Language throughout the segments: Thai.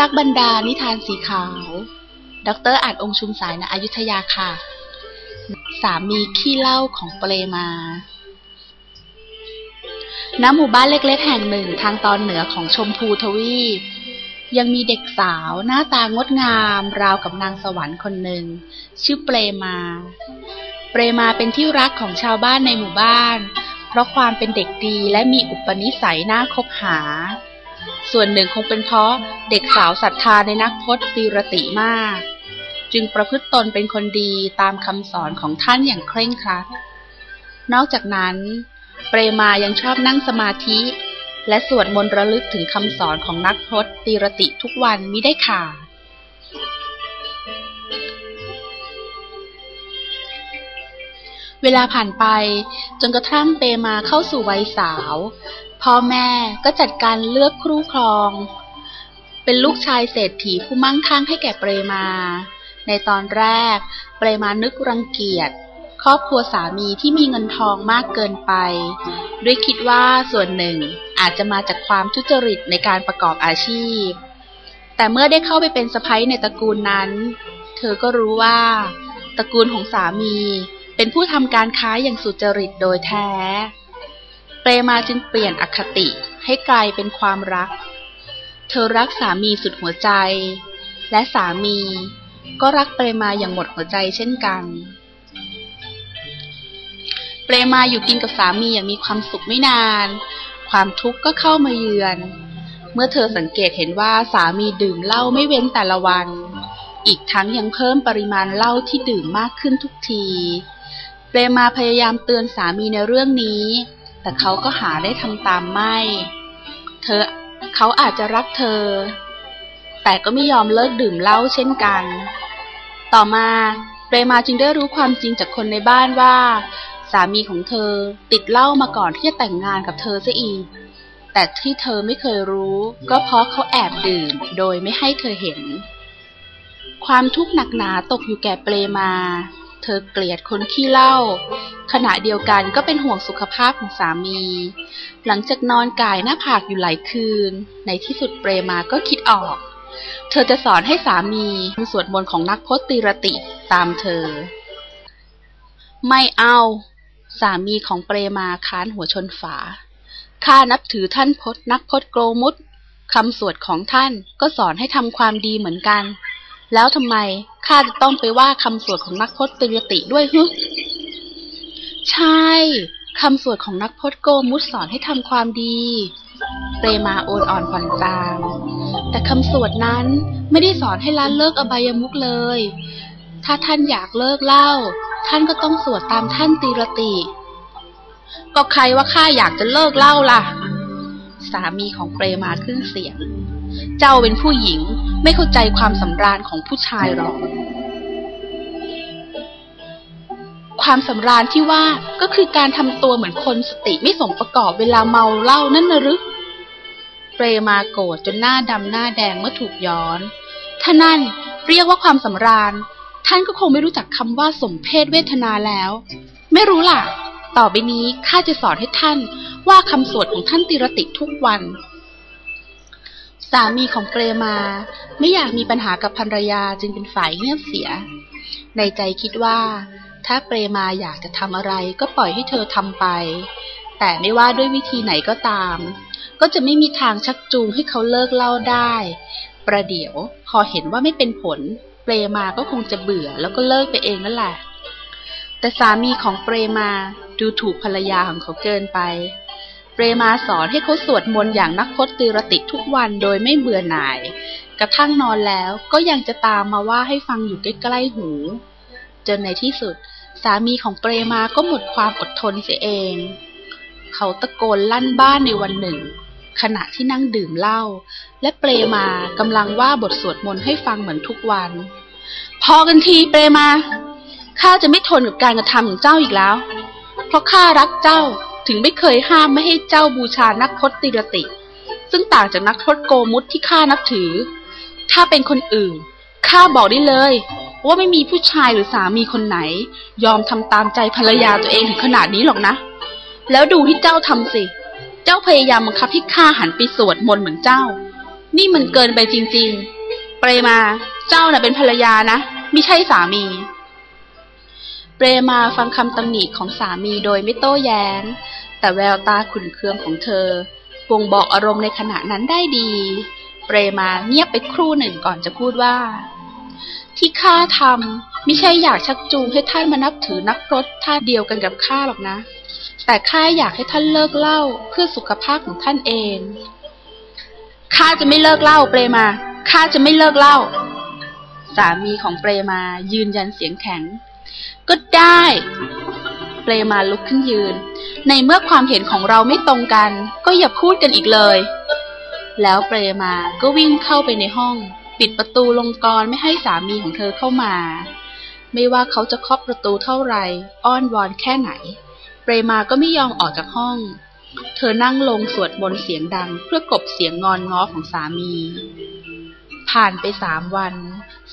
รักบรรดานิทานสีขาว ดรอาจองค์ชุมสายณอยุธยาค่ะ สามีขี้เล้าของเปรมา ณ หมู่บ้านเล็กๆ แห่งหนึ่งทางตอนเหนือของชมพูทวีป ยังมีเด็กสาวหน้าตางดงามราวกับนางสวรรค์คนหนึ่ง ชื่อเปรมา เปรมาเป็นที่รักของชาวบ้านในหมู่บ้าน เพราะความเป็นเด็กดีและมีอุปนิสัยน่าคบหา ส่วนหนึ่งคงเป็นเพราะเด็กสาวศรัทธาในนักพจน์ตีรติมาก จึงประพฤติตนเป็นคนดีตามคำสอนของท่านอย่างเคร่งครัด นอกจากนั้น เปรมายังชอบนั่งสมาธิ และสวดมนต์ระลึกถึงคำสอนของนักพจน์ตีรติทุกวันมิได้ขาดเวลาผ่านไปจนกระทั่งเปรมาเข้าสู่วัยสาว พ่อแม่ก็จัดการเลือกครูครอง เป็นลูกชายเศรษฐีผู้มั่งคั่งให้แก่เปรมา ในตอนแรก เปรมานึกรังเกียจ ครอบครัวสามีที่มีเงินทองมากเกินไป ด้วยคิดว่าส่วนหนึ่งอาจจะมาจากความทุจริตในการประกอบอาชีพ แต่เมื่อได้เข้าไปเป็นสะพ้ยในตระกูลนั้น เธอก็รู้ว่า ตระกูลของสามีเป็นผู้ทำการค้าอย่างสุจริตโดยแท้ เปรมาจึงเปลี่ยนอคติให้กลายเป็นความรัก เธอรักสามีสุดหัวใจ และสามีก็รักเปรมาอย่างหมดหัวใจเช่นกัน เปรมาอยู่กินกับสามีอย่างมีความสุขไม่นาน ความทุกข์ก็เข้ามาเยือน เมื่อเธอสังเกตเห็นว่าสามีดื่มเหล้าไม่เว้นแต่ละวัน อีกทั้งยังเพิ่มปริมาณเหล้าที่ดื่มมากขึ้นทุกที เปรมาพยายามเตือนสามีในเรื่องนี้ แต่เขาก็หาได้ทำตามไม่ เธอเขาอาจจะรักเธอ แต่ก็ไม่ยอมเลิกดื่มเหล้าเช่นกัน ต่อมาเปรมาจึงได้รู้ความจริงจากคนในบ้านว่า สามีของเธอติดเหล้ามาก่อนที่จะแต่งงานกับเธอซะอีก แต่ที่เธอไม่เคยรู้ ก็เพราะเขาแอบดื่มโดยไม่ให้เธอเห็น ความทุกข์หนักหนาตกอยู่แก่เปรมา เธอเกลียดคนขี้เหล้า ขณะเดียวกันก็เป็นห่วงสุขภาพของสามี หลังจากนอนกายหน้าผากอยู่หลายคืน ในที่สุดเปรมาก็คิดออก เธอจะสอนให้สามีสวดมนต์ของนักพจน์ตีรติตามเธอ ไม่เอา สามีของเปรมาค้านหัวชนฝา ข้านับถือท่านพจนักพจน์โกรมุตคำสวดของท่านก็สอนให้ทำความดีเหมือนกัน แล้วทำไมข้าจะต้องไปว่าคำสวดของนักพจน์ตีรติด้วยฮึใช่คำสวดของนักพจน์โกมุตสอนให้ทำความดีเปรมาโอนอ่อนผ่อนตามแต่คำสวดนั้นไม่ได้สอนให้ละเลิกอบายมุกเลย ถ้าท่านอยากเลิกเหล้าท่านก็ต้องสวดตามท่านตีรติ ก็ใครว่าข้าอยากจะเลิกเหล้าล่ะ สามีของเปรมาขึ้นเสียง เจ้าเป็นผู้หญิงไม่เข้าใจความสำราญของผู้ชายหรอก ความสำราญที่ว่าก็คือการทำตัวเหมือนคนสติไม่สมประกอบเวลาเมาเหล้านั่นนะหรือเปรมาโกรธจนหน้าดำหน้าแดงเมื่อถูกย้อน ถ้านั่นเรียกว่าความสำราญ ท่านก็คงไม่รู้จักคำว่าสมเพศเวทนาแล้ว ไม่รู้ล่ะ ต่อไปนี้ข้าจะสอนให้ท่านว่าคำสวดของท่านติรติทุกวัน สามีของเปรมา ไม่อยากมีปัญหากับภรรยาจึงเป็นฝ่ายเงียบเสีย ในใจคิดว่า ถ้าเปรมาอยากจะทำอะไรก็ปล่อยให้เธอทำไป แต่ไม่ว่าด้วยวิธีไหนก็ตาม ก็จะไม่มีทางชักจูงให้เขาเลิกเล่าได้ ประเดี๋ยวพอเห็นว่าไม่เป็นผล เปรมาก็คงจะเบื่อแล้วก็เลิกไปเองนั่นแหละ แต่สามีของเปรมาดูถูกภรรยาของเขาเกินไป รมาสอนให้เขาสวดมนต์อย่างนักพจน์ตีรติทุกวันโดยไม่เบื่อหน่าย กระทั่งนอนแล้วก็ยังจะตามมาว่าให้ฟังอยู่ใกล้ๆหู จนในที่สุด สามีของเปรมาก็หมดความอดทนเสียเอง เขาตะโกนลั่นบ้านในวันหนึ่ง ขณะที่นั่งดื่มเหล้าและเปรมากำลังว่าบทสวดมนต์ให้ฟังเหมือนทุกวัน พอกันทีเปรมาข้าจะไม่ทนกับการกระทำของเจ้าอีกแล้ว เพราะข้ารักเจ้า ถึงไม่เคยห้ามไม่ให้เจ้าบูชานักพจติรติ ซึ่งต่างจากนักพจโกมุตที่ข้านับถือ ถ้าเป็นคนอื่นข้าบอกได้เลย ว่าไม่มีผู้ชายหรือสามีคนไหน ยอมทำตามใจภรรยาตัวเองถึงขนาดนี้หรอกนะ แล้วดูที่เจ้าทำสิ เจ้าพยายามบังคับให้ข้าหันไปสวดมนต์เหมือนเจ้า นี่มันเกินไปจริง ๆ เปรมา เจ้าน่ะเป็นภรรยานะไม่ใช่สามี เปรมาฟังคำตำหนิของสามีโดยไม่โต้แย้ง แต่แววตาขุ่นเคืองของเธอบ่งบอกอารมณ์ในขณะนั้นได้ดี เปรมาเงียบไปครู่หนึ่งก่อนจะพูดว่า ที่ข้าทำไม่ใช่อยากชักจูงให้ท่านมานับถือนักพรตท่าเดียวกันกับข้าหรอกนะ แต่ข้าอยากให้ท่านเลิกเล่าเพื่อสุขภาพของท่านเองข้าจะไม่เลิกเล่า เปรมาข้าจะไม่เลิกเล่า สามีของเปรมายืนยันเสียงแข็ง ก็ได้ เปรมาลุกขึ้นยืน ในเมื่อความเห็นของเราไม่ตรงกัน ก็อย่าพูดกันอีกเลย แล้วเปรมาก็วิ่งเข้าไปในห้อง ปิดประตูลงกรไม่ให้สามีของเธอเข้ามา ไม่ว่าเขาจะเคาะประตูเท่าไหร่ อ้อนวอนแค่ไหน เปรมาก็ไม่ยอมออกจากห้อง เธอนั่งลงสวดมนต์เสียงดัง เพื่อกบเสียงงอนง้อของสามีผ่านไปสามวัน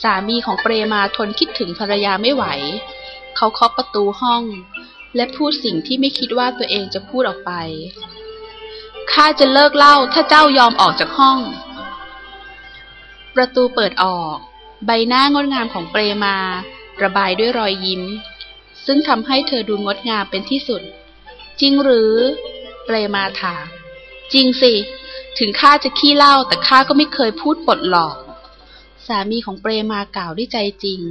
สามีของเปรมาทนคิดถึงภรรยาไม่ไหว เขาเคาะประตูห้อง และพูดสิ่งที่ไม่คิดว่าตัวเองจะพูดออกไป ข้าจะเลิกเล่าถ้าเจ้ายอมออกจากห้อง ประตูเปิดออก ใบหน้างดงามของเปรมา ระบายด้วยรอยยิ้ม ซึ่งทำให้เธอดูงดงามเป็นที่สุด จริงหรือ เปรมาถาม จริงสิ ถึงข้าจะขี้เล่าแต่ข้าก็ไม่เคยพูดปดหลอก สามีของเปรมากล่าวด้วยใจจริง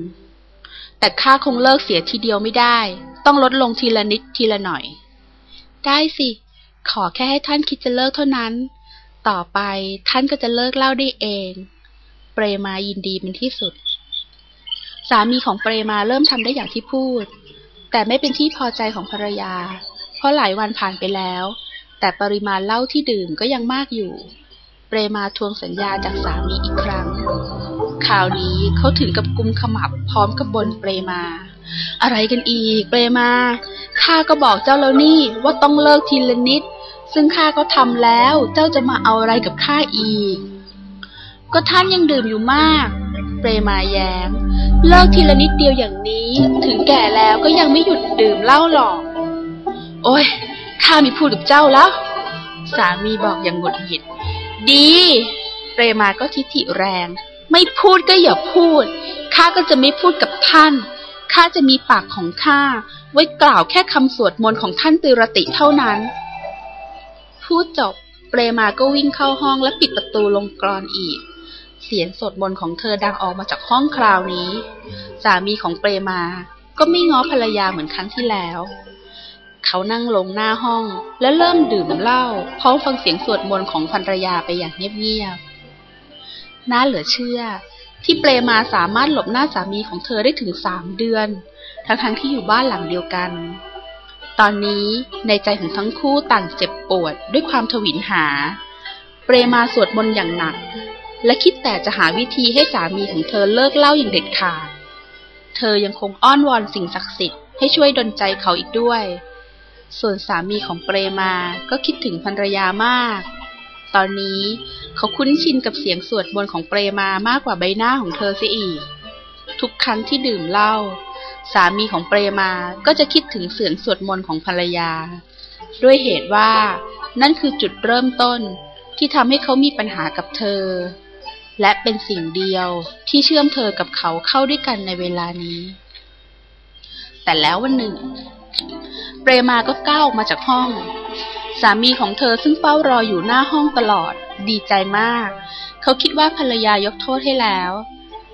แต่ข้าคงเลิกเสียทีเดียวไม่ได้ ต้องลดลงทีละนิดทีละหน่อย ได้สิ ขอแค่ให้ท่านคิดจะเลิกเท่านั้น ต่อไปท่านก็จะเลิกเล่าได้เอง เปรมายินดีเป็นที่สุด สามีของเปรมาเริ่มทำได้อย่างที่พูด แต่ไม่เป็นที่พอใจของภรรยา เพราะหลายวันผ่านไปแล้ว แต่ปริมาณเหล้าที่ดื่มก็ยังมากอยู่ เปรมาทวงสัญญาจากสามีอีกครั้ง ข่าวนี้เขาถึงกับกุมขมับพร้อมกับบนเปรมา อะไรกันอีกเปรมาข้าก็บอกเจ้าแล้วนี่ว่าต้องเลิกทีละนิด ซึ่งข้าก็ทำแล้วเจ้าจะมาเอาอะไรกับข้าอีก ก็ท่านยังดื่มอยู่มาก เปรมาแย้ม เลิกทีละนิดเดียวอย่างนี้ ถึงแก่แล้วก็ยังไม่หยุดดื่มเหล้าหรอก โอ้ยข้ามีพูดกับเจ้าแล้ว สามีบอกอย่างหงุดหงิด ดี เปรมาก็ทิฐิแรง ไม่พูดก็อย่าพูด ข้าก็จะไม่พูดกับท่าน ข้าจะมีปากของข้า ไว้กล่าวแค่คำสวดมนต์ของท่านติรติเท่านั้น พูดจบ เปรมาก็วิ่งเข้าห้องและปิดประตูลงกรอนอีก เสียงสวดมนต์ของเธอดังออกมาจากห้องคราวนี้ สามีของเปรมา ก็ไม่ง้อภรรยาเหมือนครั้งที่แล้ว เขานั่งลงหน้าห้องและเริ่มดื่มเหล้าพร้อมฟังเสียงสวดมนต์ของภรรยาไปอย่างเงียบๆ น่าเหลือเชื่อ ที่เปรมาสามารถหลบหน้าสามีของเธอได้ถึงสามเดือน ทั้งๆที่อยู่บ้านหลังเดียวกัน ตอนนี้ในใจของทั้งคู่ต่างเจ็บปวดด้วยความทวินหา เปรมาสวดมนต์อย่างหนัก และคิดแต่จะหาวิธีให้สามีของเธอเลิกเล่าอย่างเด็ดขาด เธอยังคงอ้อนวอนสิ่งศักดิ์สิทธิ์ให้ช่วยดลใจเขาอีกด้วย ส่วนสามีของเปรมาก็คิดถึงภรรยามาก ตอนนี้ เขาคุ้นชินกับเสียงสวดมนต์ของเปรมามากกว่าใบหน้าของเธอเสียอีก ทุกครั้งที่ดื่มเหล้าสามีของเปรมาก็จะคิดถึงเสียงสวดมนต์ของภรรยา ด้วยเหตุว่านั่นคือจุดเริ่มต้นที่ทำให้เขามีปัญหากับเธอ และเป็นสิ่งเดียวที่เชื่อมเธอกับเขาเข้าด้วยกันในเวลานี้ แต่แล้ววันหนึ่ง เปรมาก็ก้าวออกมาจากห้อง สามีของเธอซึ่งเฝ้ารออยู่หน้าห้องตลอด ดีใจมาก เขาคิดว่าภรรยายกโทษให้แล้ว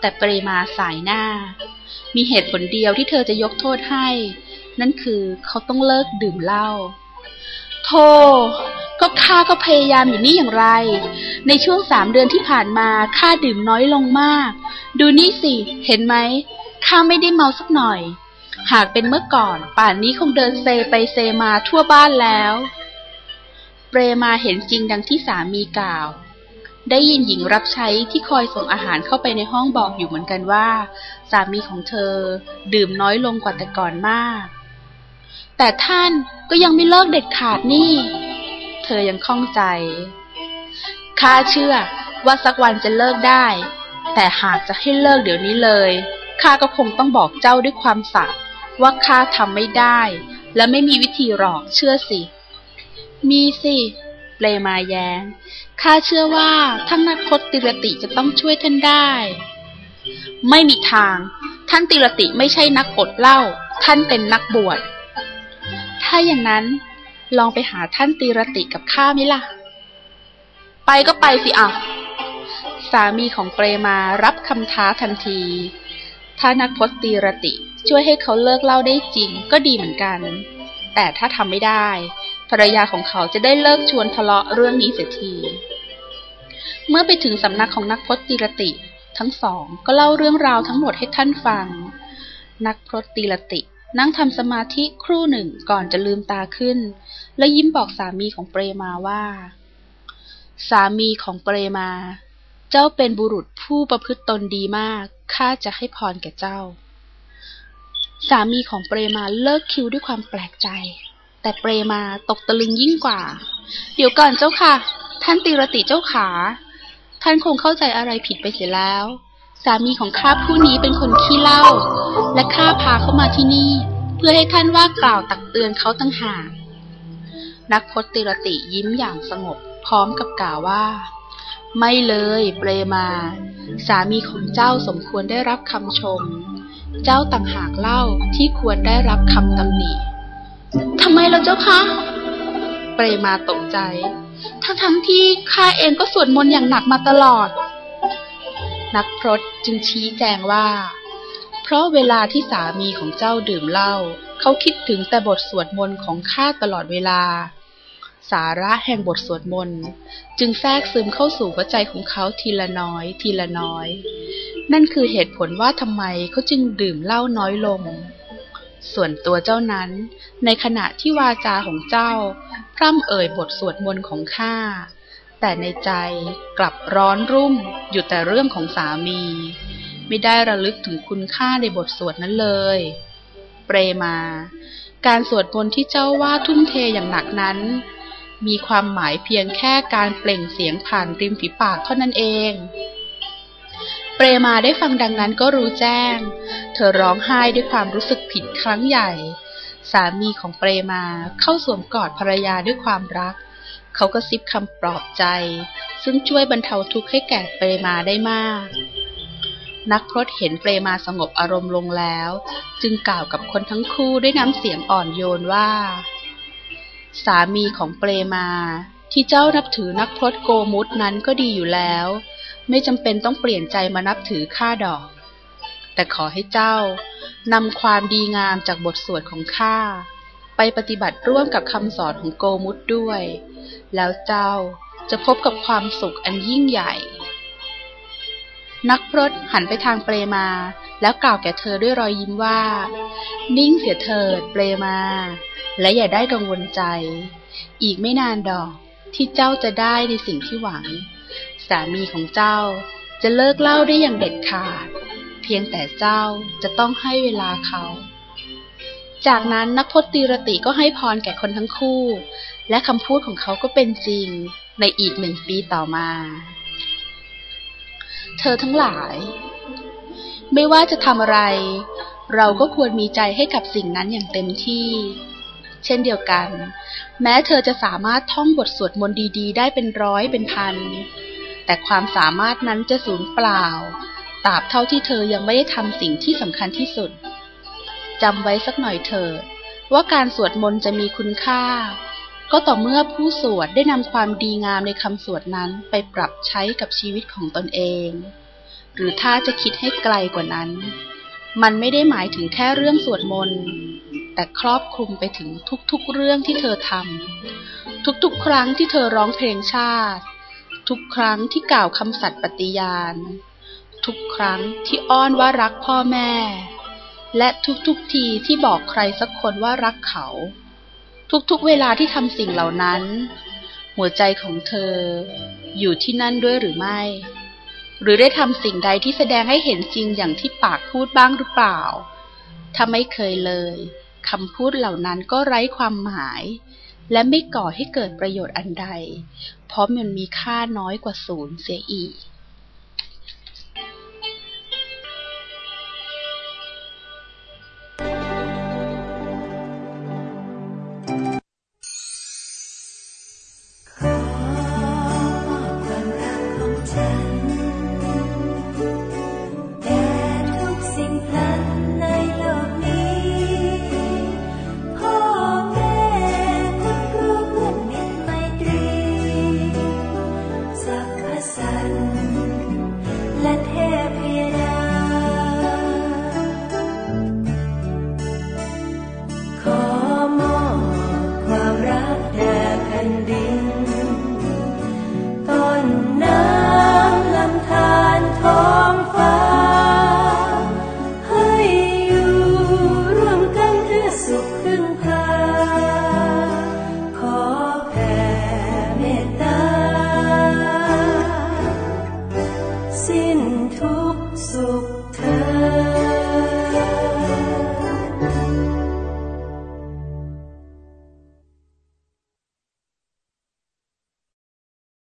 แต่เปรมาสายหน้า มีเหตุผลเดียวที่เธอจะยกโทษให้ นั่นคือเขาต้องเลิกดื่มเหล้าโธ่ก็ข้าก็พยายามอยู่นี่อย่างไร ในช่วงสามเดือนที่ผ่านมาข้าดื่มน้อยลงมาก ดูนี่สิ เห็นไหมข้าไม่ได้เมาสักหน่อย หากเป็นเมื่อก่อน ป่านนี้คงเดินเซไปเซมาทั่วบ้านแล้ว เปรมาเห็นจริงดังที่สามีกล่าว ได้ยินหญิงรับใช้ที่คอยส่งอาหารเข้าไปในห้องบอกอยู่เหมือนกันว่า สามีของเธอดื่มน้อยลงกว่าแต่ก่อนมาก แต่ท่านก็ยังไม่เลิกเด็ดขาดนี่ เธอยังข้องใจข้าเชื่อว่าสักวันจะเลิกได้ แต่หากจะให้เลิกเดี๋ยวนี้เลยข้าก็คงต้องบอกเจ้าด้วยความสัตย์ว่าข้าทำไม่ได้ และไม่มีวิธีหรอกเชื่อสิ มีสิเปลมาแยง้ง ข้าเชื่อว่าท่านนักพจติรติจะต้องช่วยท่านได้ ไม่มีทาง ท่านติรติไม่ใช่นักกดเหล้า ท่านเป็นนักบวช ถ้าอย่างนั้นลองไปหาท่านติรติกับข้าไหมล่ะ ไปก็ไปสิอะ สามีของเปรมารับคำท้าทันที ถ้านักพจตีรติช่วยให้เขาเลิกเล่าได้จริงก็ดีเหมือนกัน แต่ถ้าทำไม่ได้ ภรรยาของเขาจะได้เลิกชวนทะเลาะเรื่องนี้เสียที เมื่อไปถึงสำนักของนักพจตีรติ ทั้งสองก็เล่าเรื่องราวทั้งหมดให้ท่านฟัง นักพจตีรตินั่งทำสมาธิครู่หนึ่งก่อนจะลืมตาขึ้น และยิ้มบอกสามีของเปรมาว่า สามีของเปรมา เจ้าเป็นบุรุษผู้ประพฤติตนดีมาก ข้าจะให้พรแก่เจ้า สามีของเปรมาเลิกคิวด้วยความแปลกใจ แต่เปรมาตกตะลึงยิ่งกว่า เดี๋ยวก่อนเจ้าค่ะ ท่านตีรติเจ้าขา ท่านคงเข้าใจอะไรผิดไปเสียแล้ว สามีของข้าผู้นี้เป็นคนขี้เล้าและข้าพาเขามาที่นี่ เพื่อให้ท่านว่ากล่าวตักเตือนเขาตั้งหากนักพจติรติยิ้มอย่างสงบพร้อมกับกล่าวว่า ไม่เลยเปรมา สามีของเจ้าสมควรได้รับคำชม เจ้าต่างหากเล่าที่ควรได้รับคำตำหนิ ทำไมล่ะเจ้าคะเปรมาตกใจ ทั้งทั้งๆที่ข้าเองก็สวดมนต์อย่างหนักมาตลอด นักพรตจึงชี้แจงว่า เพราะเวลาที่สามีของเจ้าดื่มเหล้าเขาคิดถึงแต่บทสวดมนต์ของข้าตลอดเวลา สาระแห่งบทสวดมนต์จึงแทรกซึมเข้าสู่หัวใจของเขาทีละน้อย ทีละน้อย นั่นคือเหตุผลว่าทำไมเขาจึงดื่มเหล้าน้อยลง ส่วนตัวเจ้านั้น ในขณะที่วาจาของเจ้า พร่ำเอ่ยบทสวดมนต์ของข้า แต่ในใจกลับร้อนรุ่มอยู่แต่เรื่องของสามี ไม่ได้ระลึกถึงคุณค่าในบทสวดนั้นเลย เปรมา การสวดมนต์ที่เจ้าว่าทุ่มเทอย่างหนักนั้น มีความหมายเพียงแค่การเปล่งเสียงผ่านริมฝีปากเท่านั้นเองเปรมาได้ฟังดังนั้นก็รู้แจ้ง เธอร้องไห้ด้วยความรู้สึกผิดครั้งใหญ่ สามีของเปรมาเข้าสวมกอดภรรยาด้วยความรัก เขาก็ซิบคำปลอบใจ ซึ่งช่วยบรรเทาทุกข์ให้แก่เปรมาได้มาก นักพรตเห็นเปรมาสงบอารมณ์ลงแล้ว จึงกล่าวกับคนทั้งคู่ด้วยน้ำเสียงอ่อนโยนว่า สามีของเปรมาที่เจ้านับถือนักพรตโกมุตนั้นก็ดีอยู่แล้ว ไม่จำเป็นต้องเปลี่ยนใจมานับถือข้าดอก แต่ขอให้เจ้านำความดีงามจากบทสวดของข้าไปปฏิบัติร่วมกับคำสอนของโกมุตด้วย แล้วเจ้าจะพบกับความสุขอันยิ่งใหญ่ นักพรตหันไปทางเปรมา แล้วกล่าวแก่เธอด้วยรอยยิ้มว่า นิ่งเสียเถิดเปรมา และอย่าได้กังวลใจ อีกไม่นานดอกที่เจ้าจะได้ในสิ่งที่หวัง สามีของเจ้าจะเลิกเล่าได้อย่างเด็ดขาด เพียงแต่เจ้าจะต้องให้เวลาเขา จากนั้นนักพจตีรติก็ให้พรแก่คนทั้งคู่ และคำพูดของเขาก็เป็นจริงในอีกหนึ่งปีต่อมา เธอทั้งหลาย ไม่ว่าจะทำอะไร เราก็ควรมีใจให้กับสิ่งนั้นอย่างเต็มที่ เช่นเดียวกัน แม้เธอจะสามารถท่องบทสวดมนต์ดี ๆ ได้เป็นร้อยเป็นพัน แต่ความสามารถนั้นจะสูญเปล่า ตราบเท่าที่เธอยังไม่ได้ทำสิ่งที่สำคัญที่สุดจำไว้สักหน่อยเถิดว่าการสวดมนต์จะมีคุณค่า ก็ต่อเมื่อผู้สวดได้นำความดีงามในคำสวดนั้นไปปรับใช้กับชีวิตของตนเอง หรือถ้าจะคิดให้ไกลกว่านั้น มันไม่ได้หมายถึงแค่เรื่องสวดมนต์แต่ครอบคลุมไปถึงทุกๆเรื่องที่เธอทำทุกๆ ครั้งที่เธอร้องเพลงชาติ ทุกครั้งที่กล่าวคำสัตย์ปฏิญาณ ทุกครั้งที่อ้อนว่ารักพ่อแม่ และทุกๆ ทีที่บอกใครสักคนว่ารักเขา ทุกๆ เวลาที่ทำสิ่งเหล่านั้น หัวใจของเธอ อยู่ที่นั่นด้วยหรือไม่ หรือได้ทำสิ่งใดที่แสดงให้เห็นจริงอย่างที่ปากพูดบ้างหรือเปล่า ถ้าไม่เคยเลยคำพูดเหล่านั้นก็ไร้ความหมาย และไม่ก่อให้เกิดประโยชน์อันใด เพราะมันมีค่าน้อยกว่าศูนย์เสียอีก